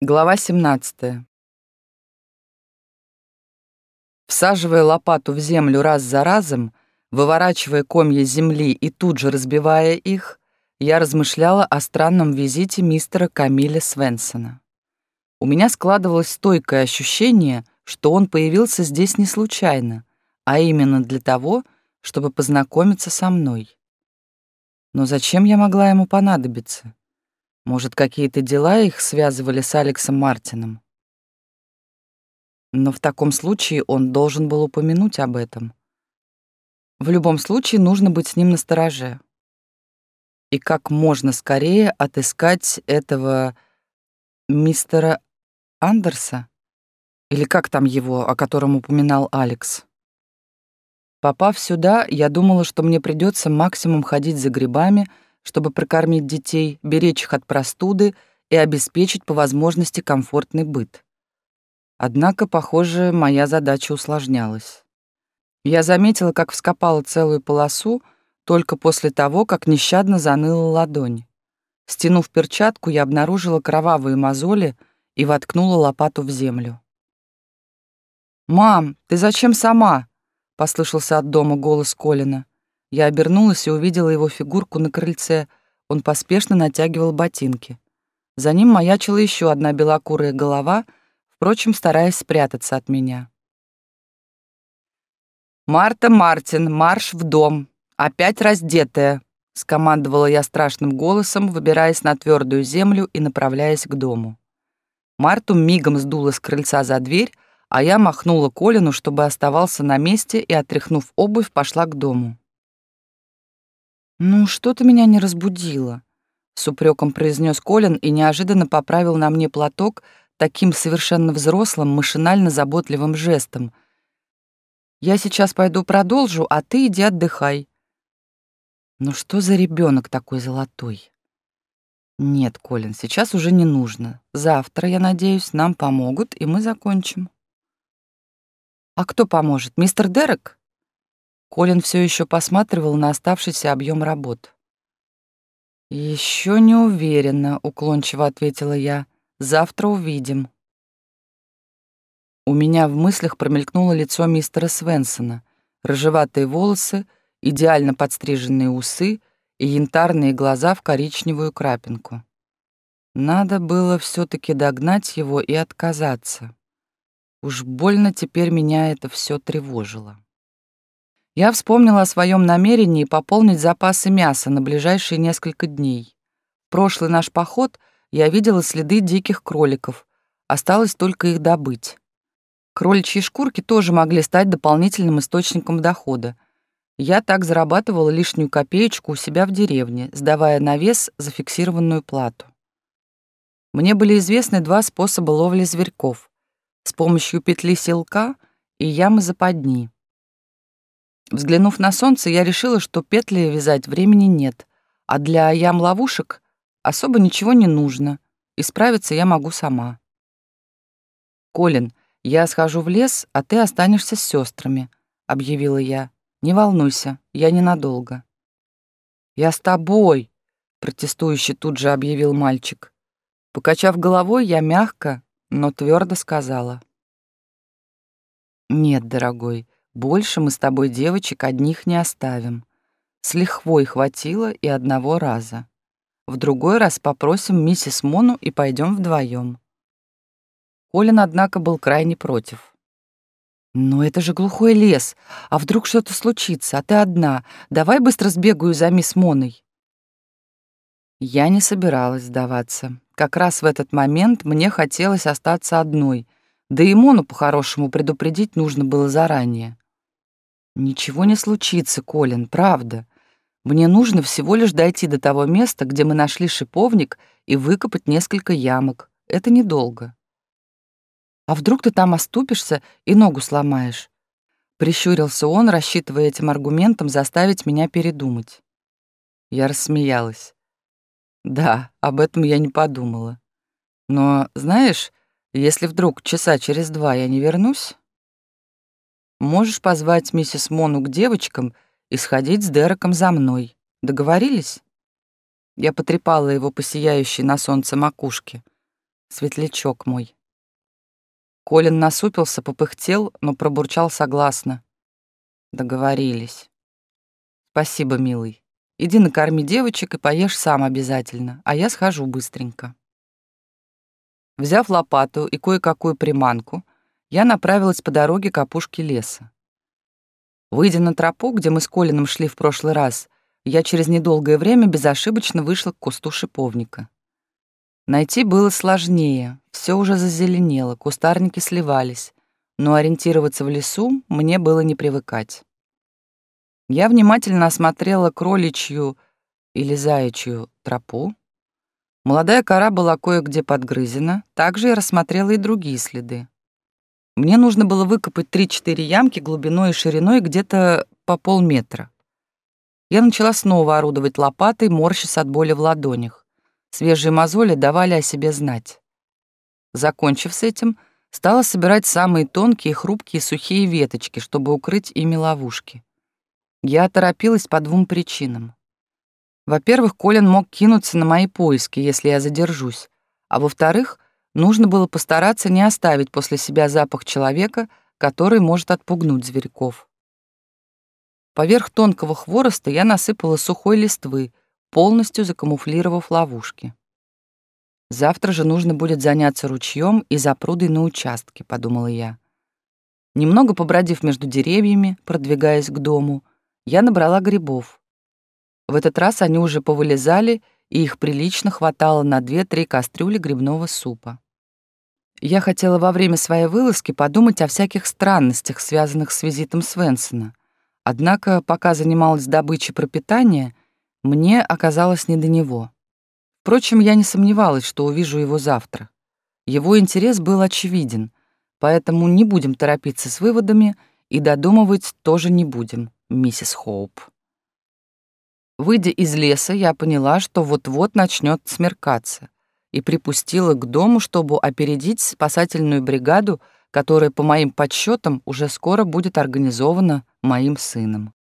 Глава 17. Всаживая лопату в землю раз за разом, выворачивая комья земли и тут же разбивая их, я размышляла о странном визите мистера Камиля Свенсона. У меня складывалось стойкое ощущение, что он появился здесь не случайно, а именно для того, чтобы познакомиться со мной. Но зачем я могла ему понадобиться? Может, какие-то дела их связывали с Алексом Мартином? Но в таком случае он должен был упомянуть об этом. В любом случае нужно быть с ним настороже. И как можно скорее отыскать этого мистера Андерса? Или как там его, о котором упоминал Алекс? Попав сюда, я думала, что мне придется максимум ходить за грибами — чтобы прокормить детей, беречь их от простуды и обеспечить по возможности комфортный быт. Однако, похоже, моя задача усложнялась. Я заметила, как вскопала целую полосу только после того, как нещадно заныла ладонь. Стянув перчатку, я обнаружила кровавые мозоли и воткнула лопату в землю. «Мам, ты зачем сама?» — послышался от дома голос Колина. Я обернулась и увидела его фигурку на крыльце. Он поспешно натягивал ботинки. За ним маячила еще одна белокурая голова, впрочем, стараясь спрятаться от меня. «Марта Мартин, марш в дом! Опять раздетая!» — скомандовала я страшным голосом, выбираясь на твердую землю и направляясь к дому. Марту мигом сдула с крыльца за дверь, а я махнула Колину, чтобы оставался на месте, и, отряхнув обувь, пошла к дому. «Ну, что ты меня не разбудила?» — с упреком произнес Колин и неожиданно поправил на мне платок таким совершенно взрослым, машинально заботливым жестом. «Я сейчас пойду продолжу, а ты иди отдыхай». «Ну что за ребенок такой золотой?» «Нет, Колин, сейчас уже не нужно. Завтра, я надеюсь, нам помогут, и мы закончим». «А кто поможет? Мистер Дерек?» Колин все еще посматривал на оставшийся объем работ. Еще не уверена, уклончиво ответила я. Завтра увидим. У меня в мыслях промелькнуло лицо мистера Свенсона, рыжеватые волосы, идеально подстриженные усы и янтарные глаза в коричневую крапинку. Надо было все таки догнать его и отказаться. Уж больно теперь меня это все тревожило. Я вспомнила о своем намерении пополнить запасы мяса на ближайшие несколько дней. Прошлый наш поход я видела следы диких кроликов. Осталось только их добыть. Кроличьи шкурки тоже могли стать дополнительным источником дохода. Я так зарабатывала лишнюю копеечку у себя в деревне, сдавая на вес зафиксированную плату. Мне были известны два способа ловли зверьков — с помощью петли селка и ямы западни. Взглянув на солнце, я решила, что петли вязать времени нет, а для ям-ловушек особо ничего не нужно, и справиться я могу сама. «Колин, я схожу в лес, а ты останешься с сестрами, объявила я. «Не волнуйся, я ненадолго». «Я с тобой», — протестующе тут же объявил мальчик. Покачав головой, я мягко, но твердо сказала. «Нет, дорогой, больше мы с тобой девочек одних не оставим. С лихвой хватило и одного раза. В другой раз попросим миссис Мону и пойдем вдвоем. Колин, однако, был крайне против. «Но это же глухой лес. А вдруг что-то случится, а ты одна? Давай быстро сбегаю за мисс Моной». Я не собиралась сдаваться. Как раз в этот момент мне хотелось остаться одной, да и Мону по-хорошему предупредить нужно было заранее. Ничего не случится, Колин, правда. Мне нужно всего лишь дойти до того места, где мы нашли шиповник, и выкопать несколько ямок. Это недолго. А вдруг ты там оступишься и ногу сломаешь? Прищурился он, рассчитывая этим аргументом заставить меня передумать. Я рассмеялась. Да, об этом я не подумала. Но, знаешь, если вдруг часа через два я не вернусь, Можешь позвать миссис Мону к девочкам и сходить с Дереком за мной. Договорились?» Я потрепала его по сияющей на солнце макушке. светлячок мой. Колин насупился, попыхтел, но пробурчал согласно. Договорились. Спасибо, милый. Иди накорми девочек и поешь сам обязательно, а я схожу быстренько. Взяв лопату и кое-какую приманку, я направилась по дороге к опушке леса. Выйдя на тропу, где мы с Колином шли в прошлый раз, я через недолгое время безошибочно вышла к кусту шиповника. Найти было сложнее, все уже зазеленело, кустарники сливались, но ориентироваться в лесу мне было не привыкать. Я внимательно осмотрела кроличью или заячью тропу. Молодая кора была кое-где подгрызена, также я рассмотрела и другие следы. Мне нужно было выкопать 3-4 ямки глубиной и шириной где-то по полметра. Я начала снова орудовать лопатой, морщась от боли в ладонях. Свежие мозоли давали о себе знать. Закончив с этим, стала собирать самые тонкие, хрупкие, сухие веточки, чтобы укрыть ими ловушки. Я торопилась по двум причинам. Во-первых, Колин мог кинуться на мои поиски, если я задержусь, а во-вторых, нужно было постараться не оставить после себя запах человека, который может отпугнуть зверьков. Поверх тонкого хвороста я насыпала сухой листвы, полностью закамуфлировав ловушки. Завтра же нужно будет заняться ручьем и запрудой на участке, подумала я. Немного побродив между деревьями, продвигаясь к дому, я набрала грибов. В этот раз они уже повылезали, и их прилично хватало на две-три кастрюли грибного супа. Я хотела во время своей вылазки подумать о всяких странностях, связанных с визитом Свенсона. Однако, пока занималась добычей пропитания, мне оказалось не до него. Впрочем, я не сомневалась, что увижу его завтра. Его интерес был очевиден, поэтому не будем торопиться с выводами и додумывать тоже не будем, миссис Хоуп. Выйдя из леса, я поняла, что вот-вот начнет смеркаться, и припустила к дому, чтобы опередить спасательную бригаду, которая, по моим подсчетам, уже скоро будет организована моим сыном.